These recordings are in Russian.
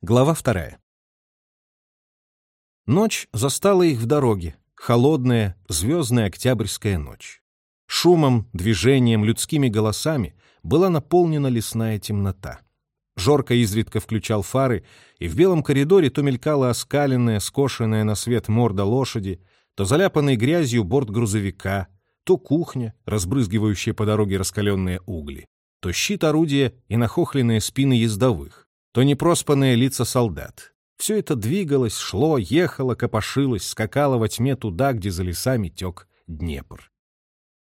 Глава вторая. Ночь застала их в дороге, холодная, звездная октябрьская ночь. Шумом, движением, людскими голосами была наполнена лесная темнота. Жорко изредка включал фары, и в белом коридоре то мелькала оскаленная, скошенная на свет морда лошади, то заляпанный грязью борт грузовика, то кухня, разбрызгивающая по дороге раскаленные угли, то щит орудия и нахохленные спины ездовых то непроспанные лица солдат. Все это двигалось, шло, ехало, копошилось, скакало во тьме туда, где за лесами тек Днепр.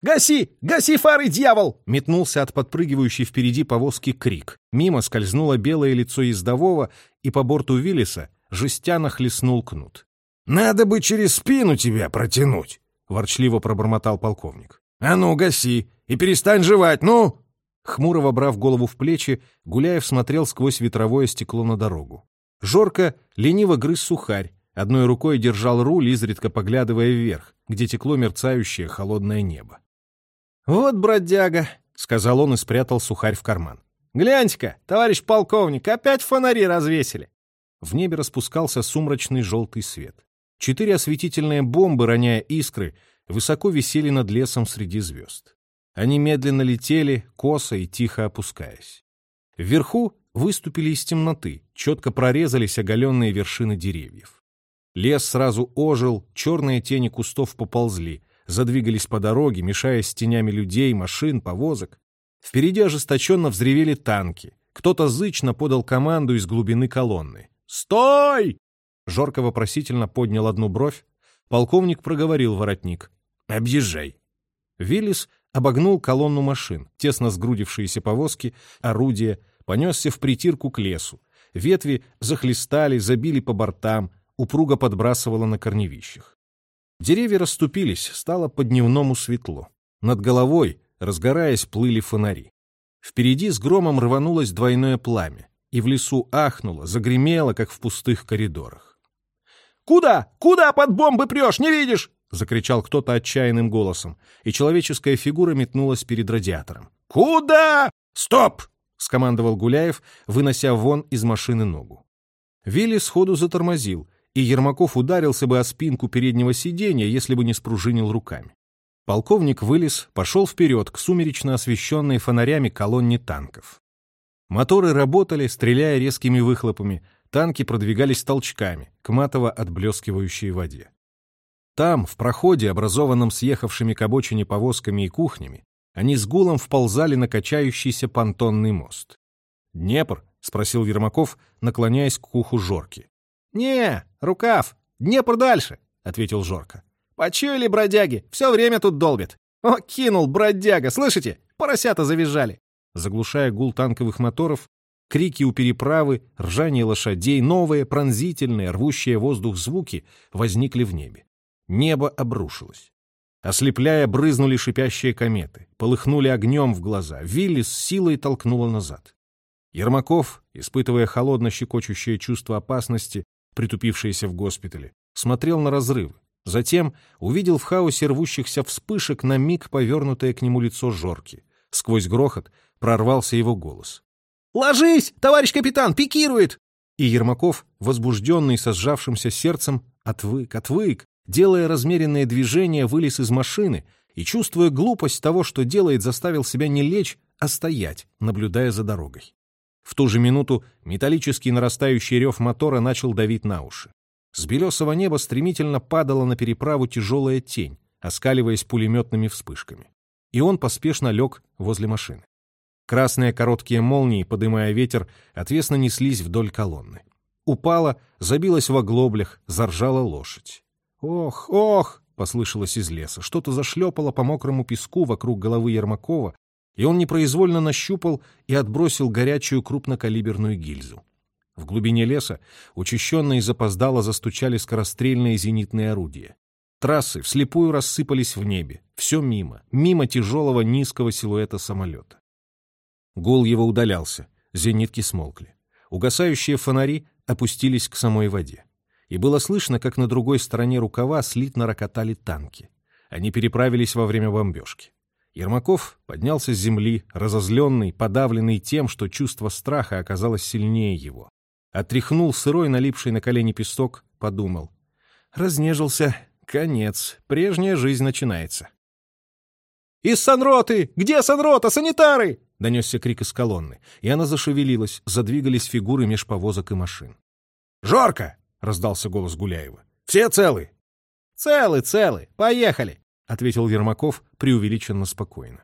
«Гаси! Гаси фары, дьявол!» Метнулся от подпрыгивающей впереди повозки крик. Мимо скользнуло белое лицо ездового, и по борту Виллиса жестяно хлестнул кнут. «Надо бы через спину тебя протянуть!» — ворчливо пробормотал полковник. «А ну, гаси! И перестань жевать, ну!» Хмуро вобрав голову в плечи, Гуляев смотрел сквозь ветровое стекло на дорогу. Жорко лениво грыз сухарь, одной рукой держал руль, изредка поглядывая вверх, где текло мерцающее холодное небо. «Вот бродяга», — сказал он и спрятал сухарь в карман. «Гляньте-ка, товарищ полковник, опять фонари развесили!» В небе распускался сумрачный желтый свет. Четыре осветительные бомбы, роняя искры, высоко висели над лесом среди звезд. Они медленно летели, косо и тихо опускаясь. Вверху выступили из темноты, четко прорезались оголенные вершины деревьев. Лес сразу ожил, черные тени кустов поползли, задвигались по дороге, мешаясь с тенями людей, машин, повозок. Впереди ожесточенно взревели танки. Кто-то зычно подал команду из глубины колонны. «Стой!» Жорко вопросительно поднял одну бровь. Полковник проговорил воротник. «Объезжай». Виллис обогнул колонну машин, тесно сгрудившиеся повозки, орудия, понесся в притирку к лесу. Ветви захлестали, забили по бортам, упруго подбрасывало на корневищах. Деревья расступились, стало по-дневному светло. Над головой, разгораясь, плыли фонари. Впереди с громом рванулось двойное пламя, и в лесу ахнуло, загремело, как в пустых коридорах. «Куда? Куда под бомбы прешь, не видишь?» — закричал кто-то отчаянным голосом, и человеческая фигура метнулась перед радиатором. «Куда? Стоп!» — скомандовал Гуляев, вынося вон из машины ногу. Вилли сходу затормозил, и Ермаков ударился бы о спинку переднего сиденья, если бы не спружинил руками. Полковник вылез, пошел вперед к сумеречно освещенной фонарями колонне танков. Моторы работали, стреляя резкими выхлопами, танки продвигались толчками, к матово отблескивающей воде. Там, в проходе, образованном съехавшими к обочине повозками и кухнями, они с гулом вползали на качающийся понтонный мост. «Днепр?» — спросил Ермаков, наклоняясь к уху Жорки. «Не, рукав, Днепр дальше», — ответил Жорка. «Почуяли бродяги, все время тут долбит. О, кинул бродяга, слышите? Поросята завизжали». Заглушая гул танковых моторов, крики у переправы, ржание лошадей, новые, пронзительные, рвущие воздух звуки возникли в небе. Небо обрушилось. Ослепляя, брызнули шипящие кометы, полыхнули огнем в глаза, Вилли с силой толкнула назад. Ермаков, испытывая холодно-щекочущее чувство опасности, притупившееся в госпитале, смотрел на разрывы. Затем увидел в хаосе рвущихся вспышек на миг повернутое к нему лицо Жорки. Сквозь грохот прорвался его голос. «Ложись, товарищ капитан, пикирует!» И Ермаков, возбужденный со сжавшимся сердцем, отвык, отвык, делая размеренные движения, вылез из машины и, чувствуя глупость того, что делает, заставил себя не лечь, а стоять, наблюдая за дорогой. В ту же минуту металлический нарастающий рев мотора начал давить на уши. С белесого неба стремительно падала на переправу тяжелая тень, оскаливаясь пулеметными вспышками. И он поспешно лег возле машины. Красные короткие молнии, подымая ветер, отвесно неслись вдоль колонны. Упала, забилась в оглоблях, заржала лошадь. «Ох, ох!» — послышалось из леса. Что-то зашлепало по мокрому песку вокруг головы Ермакова, и он непроизвольно нащупал и отбросил горячую крупнокалиберную гильзу. В глубине леса учащенно и запоздало застучали скорострельные зенитные орудия. Трассы вслепую рассыпались в небе. Все мимо, мимо тяжелого низкого силуэта самолета. Гул его удалялся, зенитки смолкли. Угасающие фонари опустились к самой воде и было слышно, как на другой стороне рукава слитно рокотали танки. Они переправились во время бомбежки. Ермаков поднялся с земли, разозленный, подавленный тем, что чувство страха оказалось сильнее его. Отряхнул сырой, налипший на колени песок, подумал. Разнежился. Конец. Прежняя жизнь начинается. «Из санроты! Где санрота? Санитары!» — донесся крик из колонны, и она зашевелилась, задвигались фигуры меж повозок и машин. «Жорка!» — раздался голос Гуляева. «Все целы?» «Целы, целы. Поехали!» — ответил Ермаков преувеличенно спокойно.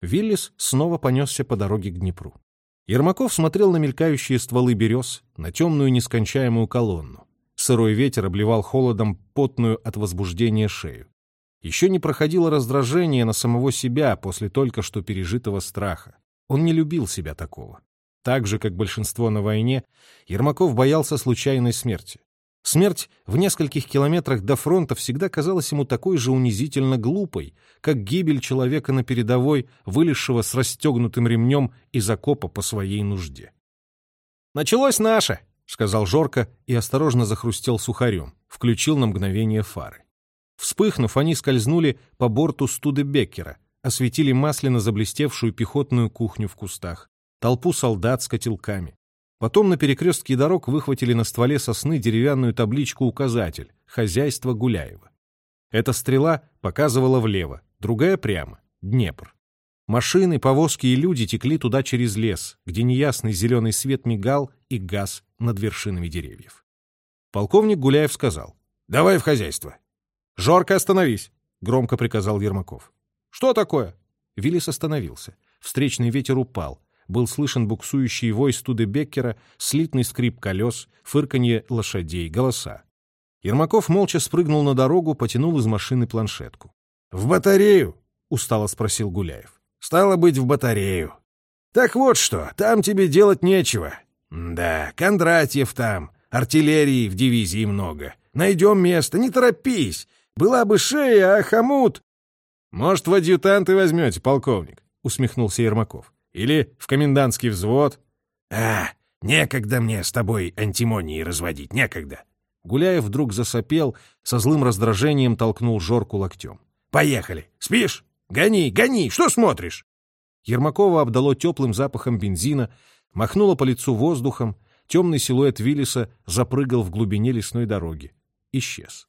Виллис снова понесся по дороге к Днепру. Ермаков смотрел на мелькающие стволы берез, на темную нескончаемую колонну. Сырой ветер обливал холодом потную от возбуждения шею. Еще не проходило раздражение на самого себя после только что пережитого страха. Он не любил себя такого. Так же, как большинство на войне, Ермаков боялся случайной смерти. Смерть в нескольких километрах до фронта всегда казалась ему такой же унизительно глупой, как гибель человека на передовой, вылезшего с расстегнутым ремнем из окопа по своей нужде. «Началось наше!» — сказал Жорко и осторожно захрустел сухарем, включил на мгновение фары. Вспыхнув, они скользнули по борту Студебеккера, осветили масляно заблестевшую пехотную кухню в кустах, толпу солдат с котелками. Потом на перекрестке дорог выхватили на стволе сосны деревянную табличку-указатель «Хозяйство Гуляева». Эта стрела показывала влево, другая прямо — Днепр. Машины, повозки и люди текли туда через лес, где неясный зеленый свет мигал и газ над вершинами деревьев. Полковник Гуляев сказал «Давай в хозяйство». «Жорко, остановись!» — громко приказал Ермаков. «Что такое?» Виллис остановился. Встречный ветер упал. Был слышен буксующий вой Студебеккера, слитный скрип колес, фырканье лошадей, голоса. Ермаков молча спрыгнул на дорогу, потянул из машины планшетку. «В батарею?» — устало спросил Гуляев. «Стало быть, в батарею. Так вот что, там тебе делать нечего. Да, Кондратьев там, артиллерии в дивизии много. Найдем место, не торопись. Была бы шея, а хомут...» «Может, в адъютанты возьмете, полковник?» — усмехнулся Ермаков. «Или в комендантский взвод?» «А, некогда мне с тобой антимонии разводить, некогда». Гуляев вдруг засопел, со злым раздражением толкнул Жорку локтем. «Поехали! Спишь? Гони, гони! Что смотришь?» Ермакова обдало теплым запахом бензина, махнуло по лицу воздухом, темный силуэт Виллиса запрыгал в глубине лесной дороги. Исчез.